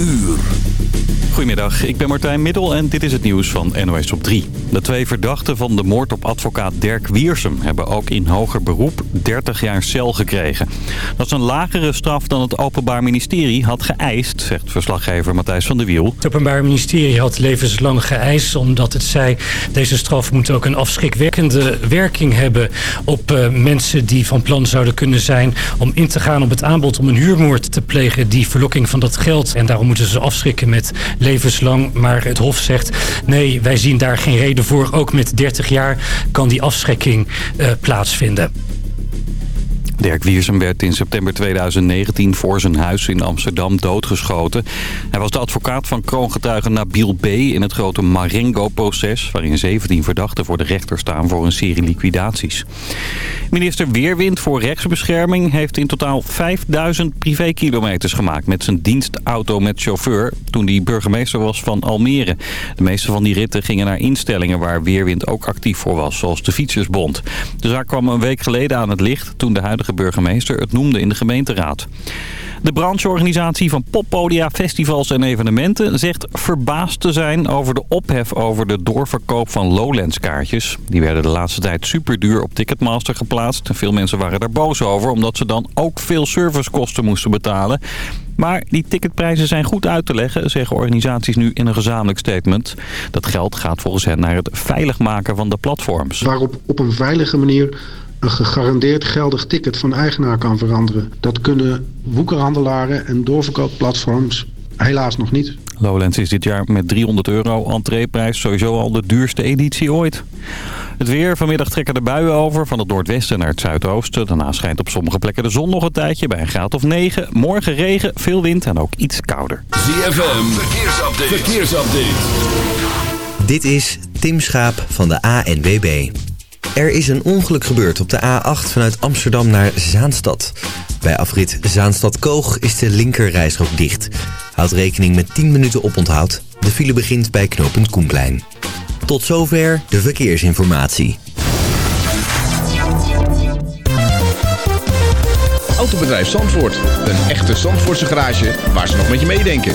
uur. Goedemiddag, ik ben Martijn Middel en dit is het nieuws van NOS op 3. De twee verdachten van de moord op advocaat Dirk Wiersum... hebben ook in hoger beroep 30 jaar cel gekregen. Dat is een lagere straf dan het Openbaar Ministerie had geëist... zegt verslaggever Matthijs van der Wiel. Het Openbaar Ministerie had levenslang geëist... omdat het zei, deze straf moet ook een afschrikwekkende werking hebben... op uh, mensen die van plan zouden kunnen zijn... om in te gaan op het aanbod om een huurmoord te plegen... die verlokking van dat geld. En daarom moeten ze afschrikken met levenslang. Maar het Hof zegt, nee, wij zien daar geen reden voor. Ook met 30 jaar kan die afschrikking uh, plaatsvinden. Dirk Wiersum werd in september 2019 voor zijn huis in Amsterdam doodgeschoten. Hij was de advocaat van kroongetuige Nabil B. in het grote Marengo-proces... waarin 17 verdachten voor de rechter staan voor een serie liquidaties. Minister Weerwind voor rechtsbescherming heeft in totaal 5000 privékilometers gemaakt... met zijn dienstauto met chauffeur toen hij burgemeester was van Almere. De meeste van die ritten gingen naar instellingen waar Weerwind ook actief voor was, zoals de Fietsersbond. De zaak kwam een week geleden aan het licht toen de huidige burgemeester het noemde in de gemeenteraad. De brancheorganisatie van poppodia, festivals en evenementen zegt verbaasd te zijn over de ophef over de doorverkoop van Lowlands kaartjes. Die werden de laatste tijd super duur op Ticketmaster geplaatst. Veel mensen waren daar boos over omdat ze dan ook veel servicekosten moesten betalen. Maar die ticketprijzen zijn goed uit te leggen, zeggen organisaties nu in een gezamenlijk statement. Dat geld gaat volgens hen naar het veilig maken van de platforms. Waarop op een veilige manier een gegarandeerd geldig ticket van eigenaar kan veranderen. Dat kunnen woekerhandelaren en doorverkoopplatforms helaas nog niet. Lowlands is dit jaar met 300 euro entreeprijs sowieso al de duurste editie ooit. Het weer. Vanmiddag trekken de buien over van het noordwesten naar het zuidoosten. Daarna schijnt op sommige plekken de zon nog een tijdje bij een graad of 9. Morgen regen, veel wind en ook iets kouder. ZFM. Verkeersupdate. Verkeersupdate. Dit is Tim Schaap van de ANWB. Er is een ongeluk gebeurd op de A8 vanuit Amsterdam naar Zaanstad. Bij afrit Zaanstad-Koog is de linkerrijstrook dicht. Houd rekening met 10 minuten oponthoud. De file begint bij knooppunt Koenplein. Tot zover de verkeersinformatie. Autobedrijf Zandvoort. Een echte Zandvoortse garage waar ze nog met je meedenken.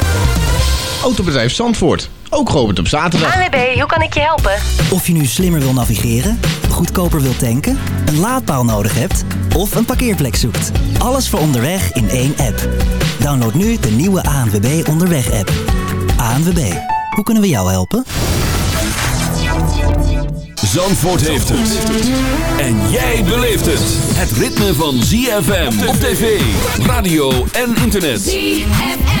Autobedrijf Zandvoort, ook geopend op zaterdag. ANWB, hoe kan ik je helpen? Of je nu slimmer wil navigeren, goedkoper wil tanken, een laadpaal nodig hebt of een parkeerplek zoekt. Alles voor onderweg in één app. Download nu de nieuwe ANWB Onderweg-app. ANWB, hoe kunnen we jou helpen? Zandvoort heeft het. En jij beleeft het. Het ritme van ZFM op tv, radio en internet. ZFM.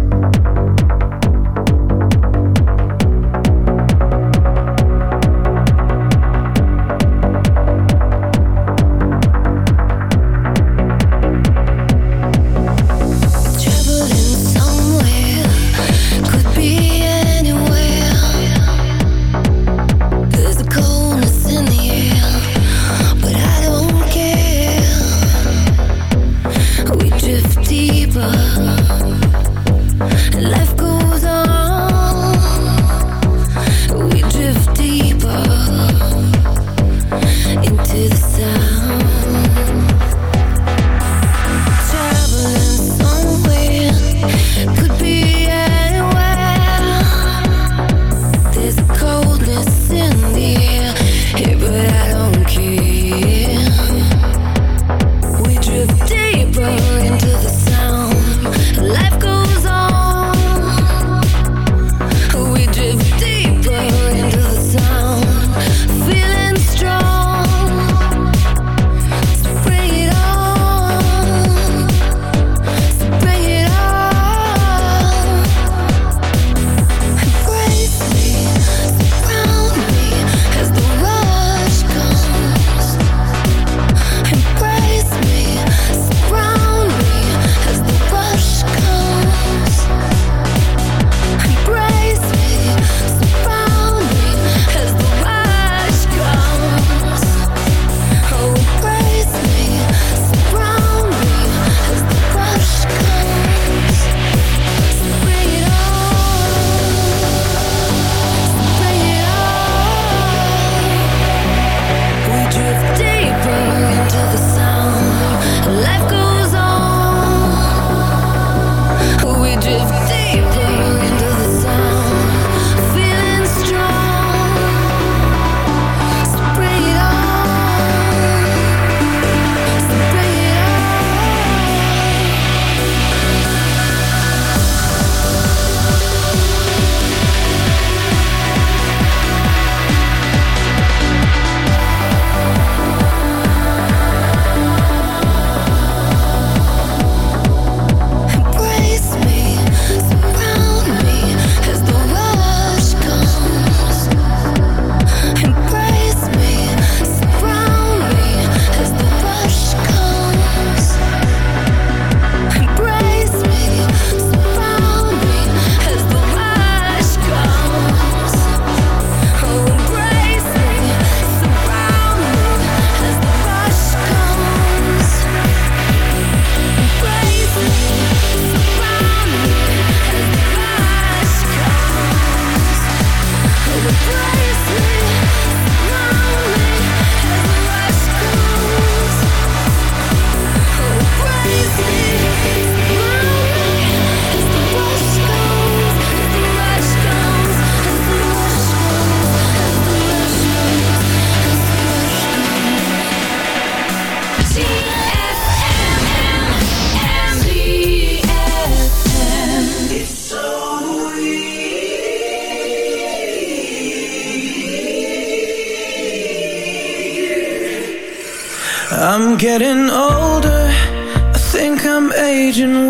Getting older, I think I'm aging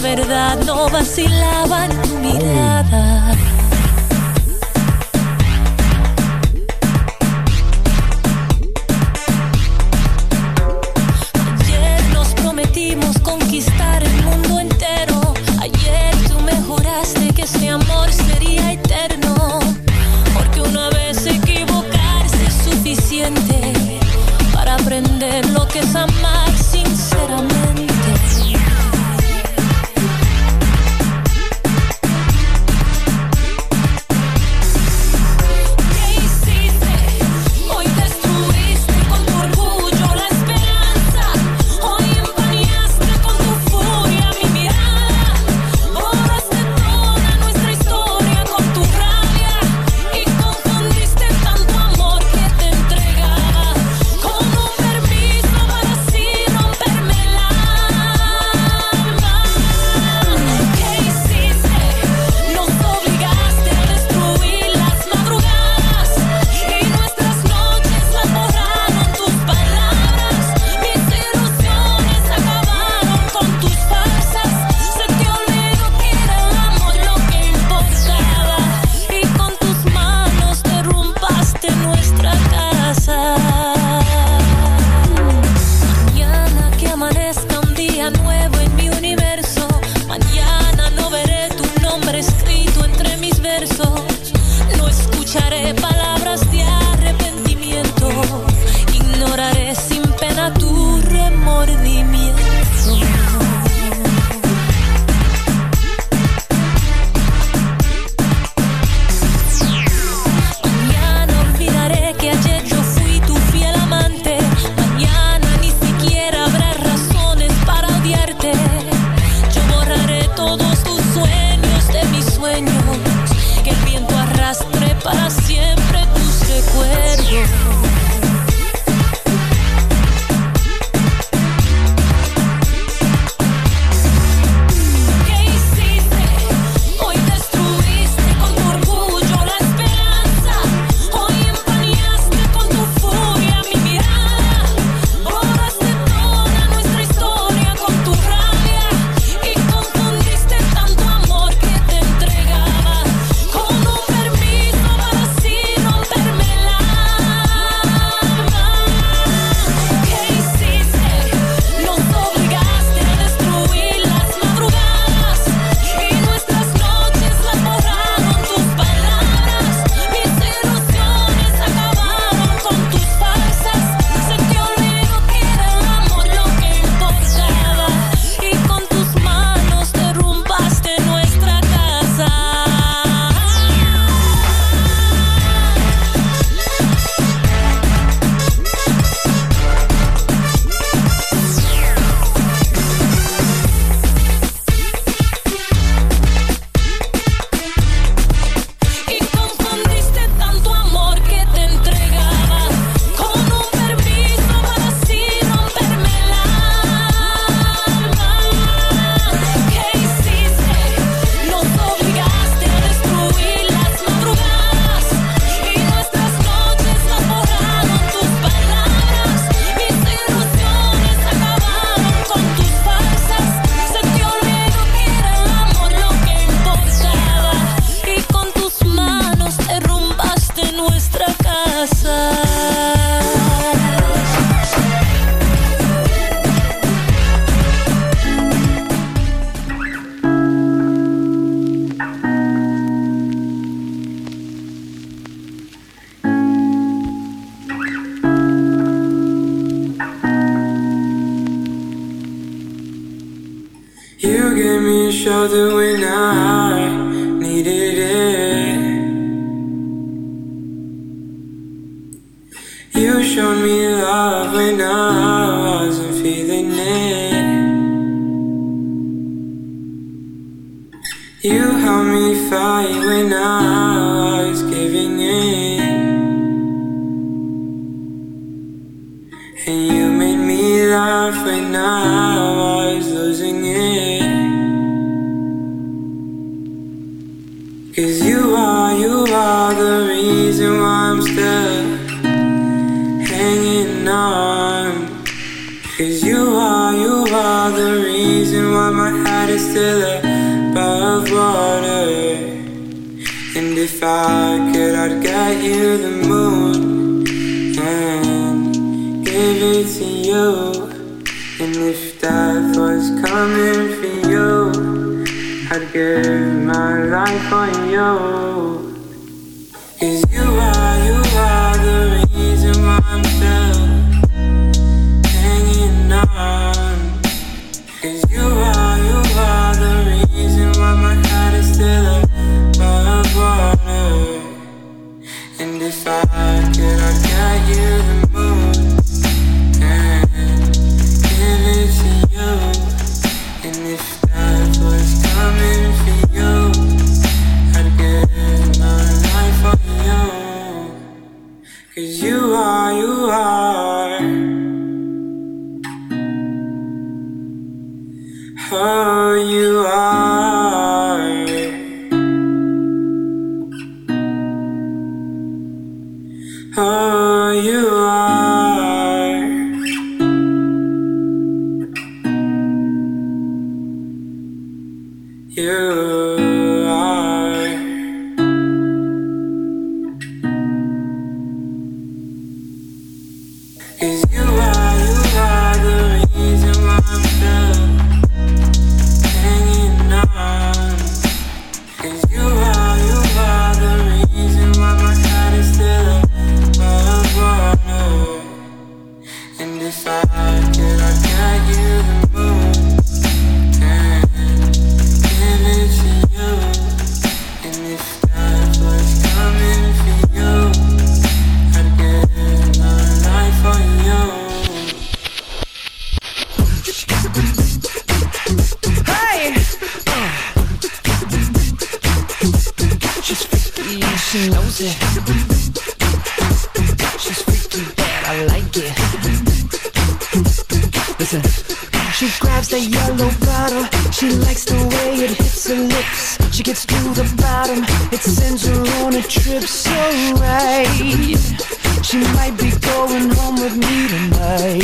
Verdad no vacilaba en tu mirada. Tonight.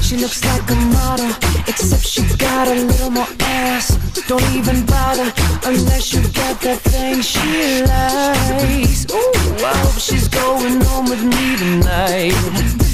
She looks like a model, except she got a little more ass. Don't even bother unless you got that thing she likes. Ooh, I hope she's going home with me tonight.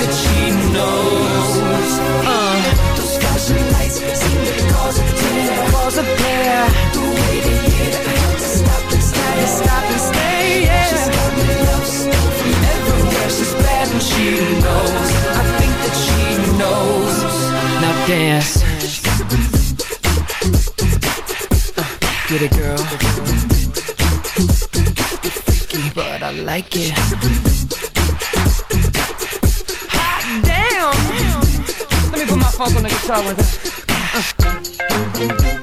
knows. Uh, those flashing lights seem to cause a tear, cause a pair. The way they hit, to stop and stare, stop and stay. Yeah. She's got me love stoned from everywhere. She's bad and she knows. I think that she knows. Now dance. Get it, girl. Freaky, but I like it. Funk on the guitar with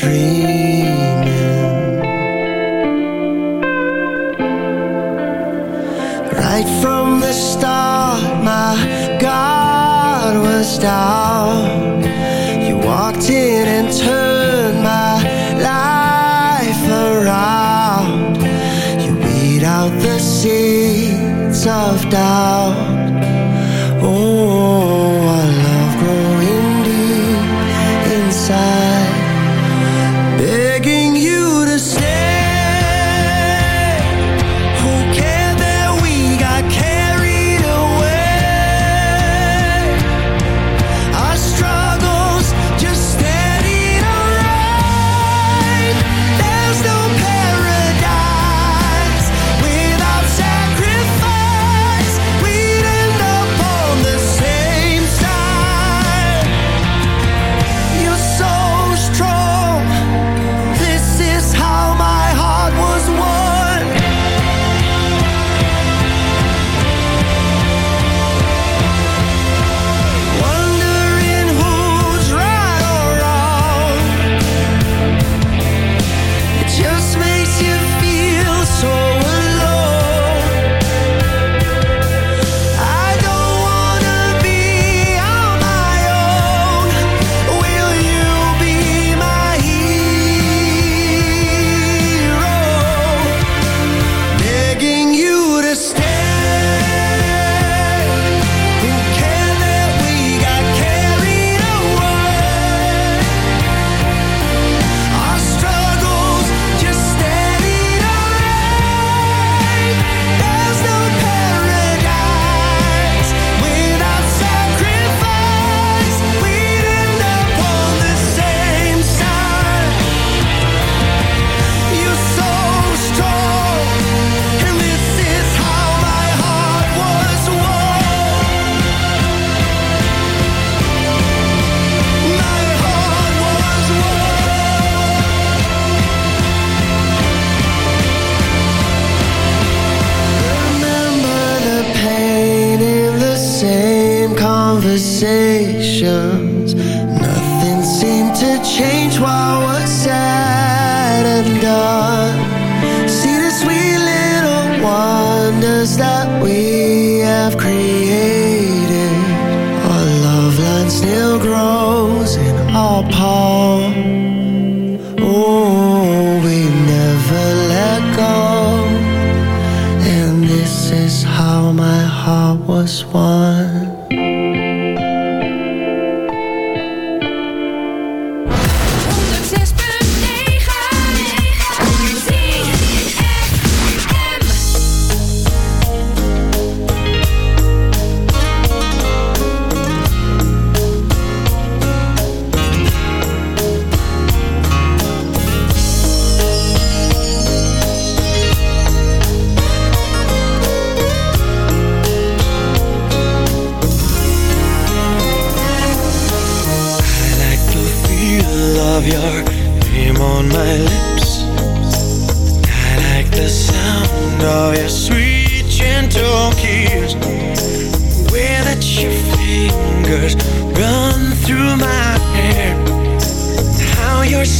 Dreaming. Right from the start, my God was down.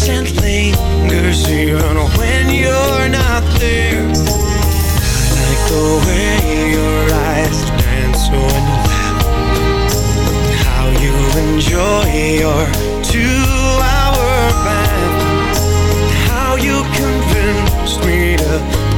scent lingers even when you're not there. I like the way your eyes dance when you laugh. How you enjoy your two-hour bath. How you convinced me to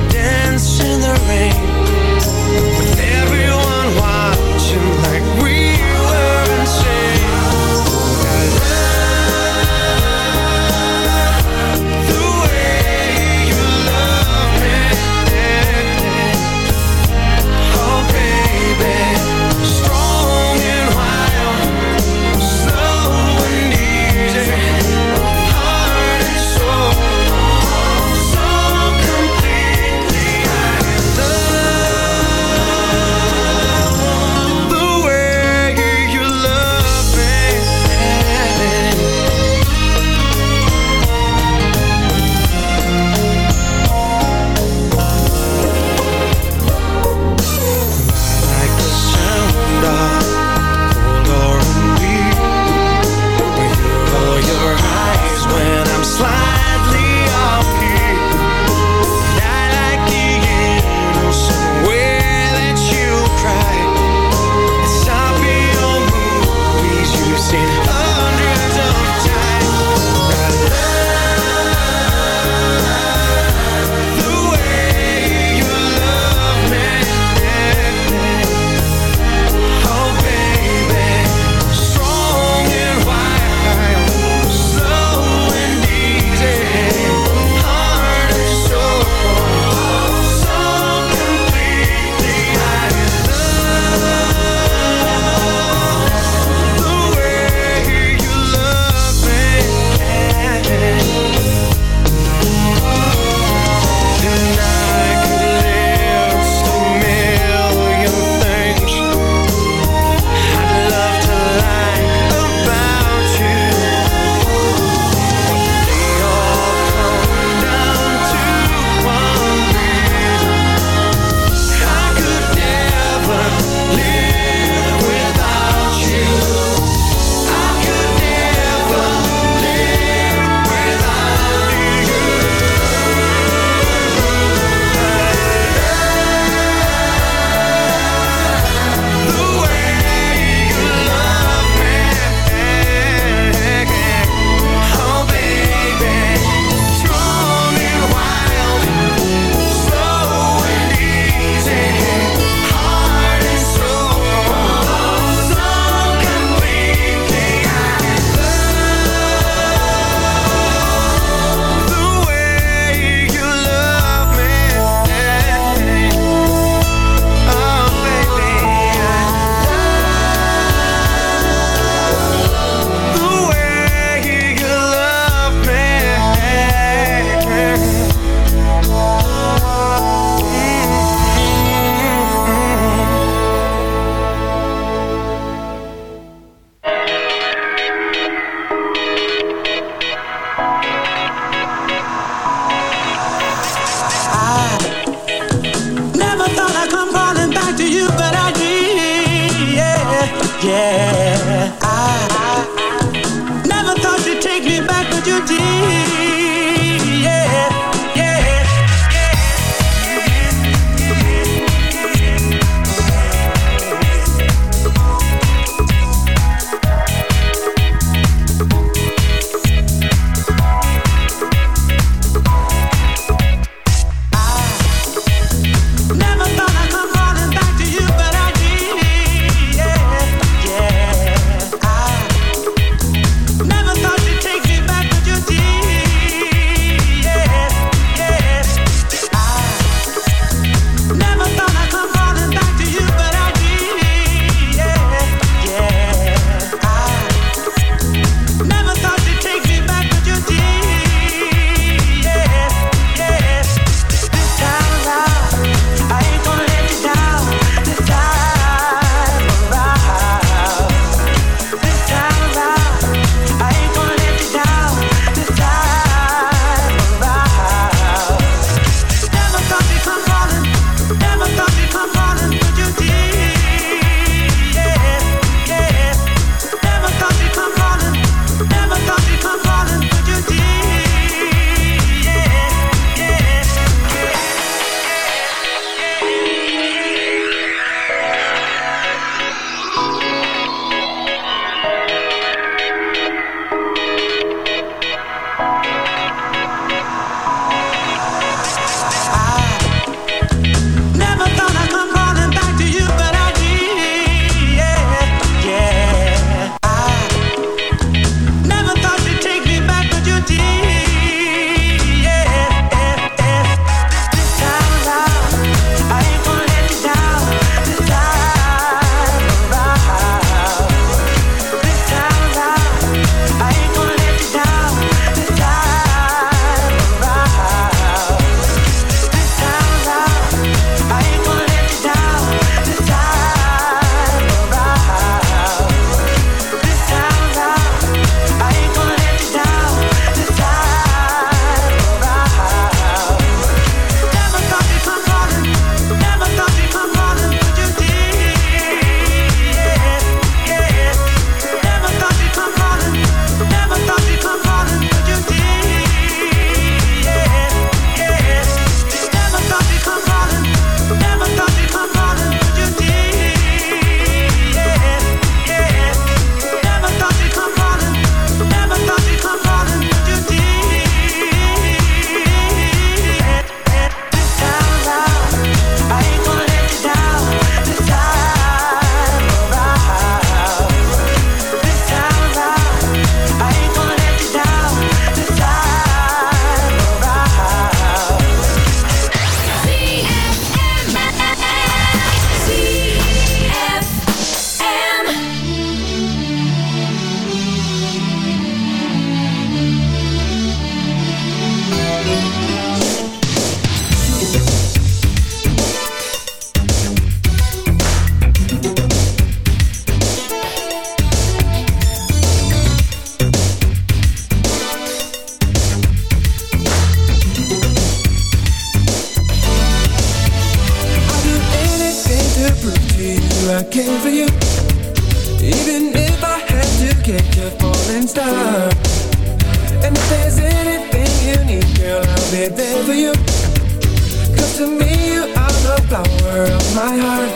Cause to me you are the flower of my heart.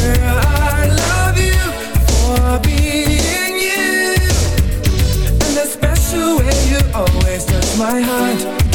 Girl, I love you for being you. And the special way you always touch my heart.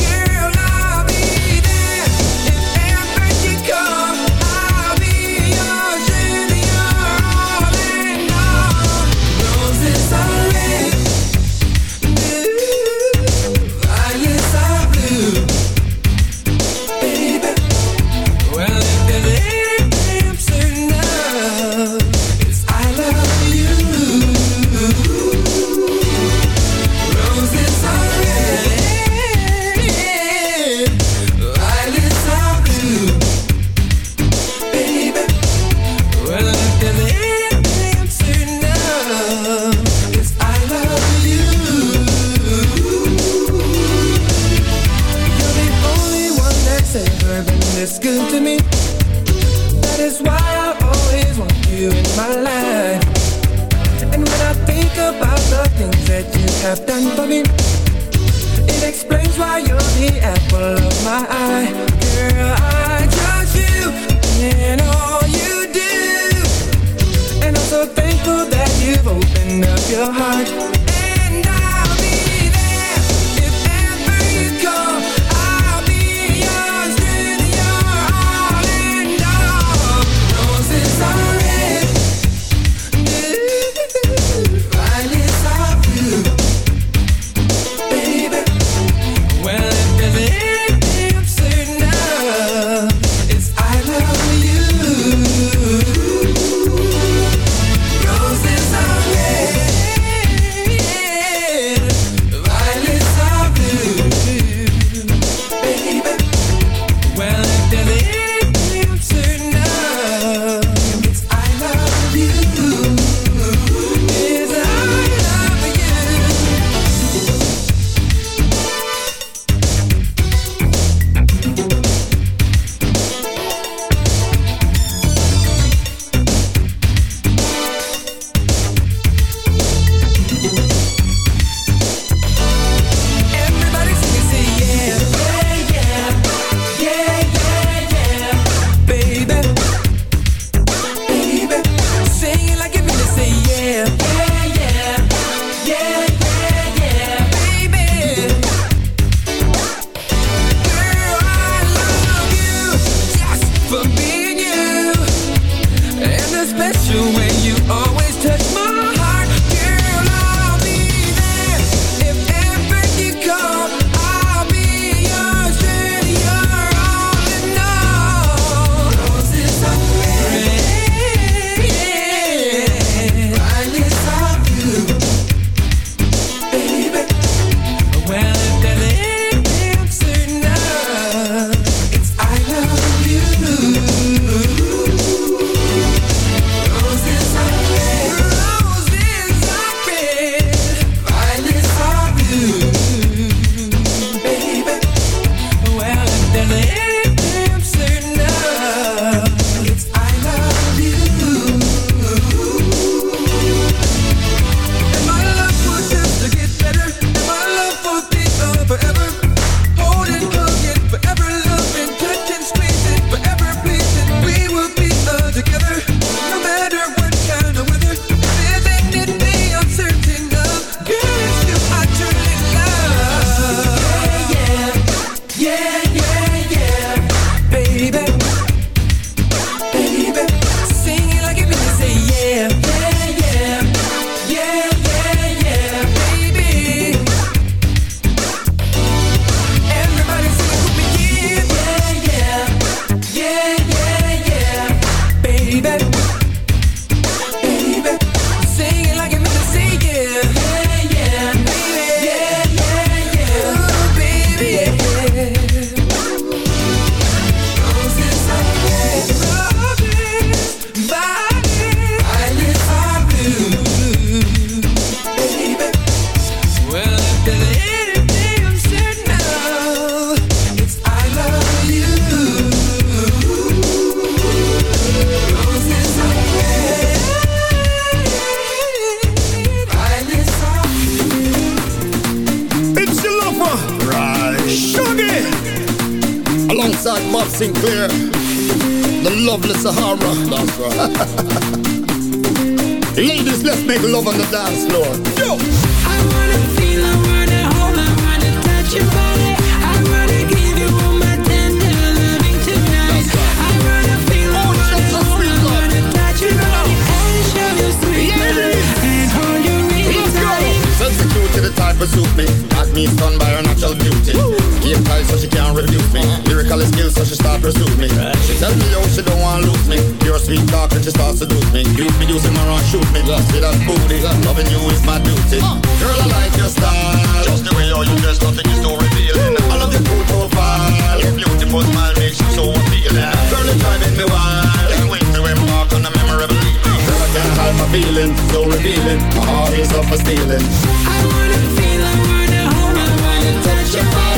You'd be using my wrong shoot me. Yeah. See that booty. Loving you is my duty. Girl, I like your style. Just the way all you dress, nothing is so revealing. I love your cool profile. Your beautiful smile makes you so appealing. Girl, it's driving me wild. Can't wait to embark on a memorable evening. Girl, I can't hide my feeling. So revealing. My heart is up for stealing. I wanna feel, I wanna hold, I wanna touch your body.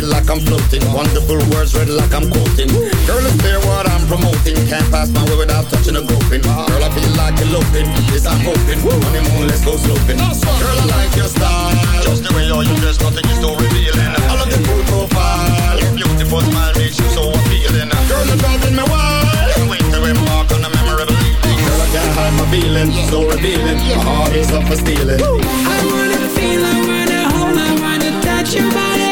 Her. I'm floating. Wonderful words read like I'm quoting. Girl, it's clear what I'm promoting. Can't pass my way without touching a groping. Girl, I feel like eloping. Yes, I'm hoping. Honeymoon, let's go sloping. Girl, I like your style. Just the way you're you dress, nothing is so revealing. I love your cool profile. Your beautiful smile makes you so appealing. Girl, you're driving me wild. Can't wait to embark on a memorable evening. Girl, I can't hide my feeling. So revealing. My heart is up for stealing. I wanna feel, I wanna hold, I wanna touch your body.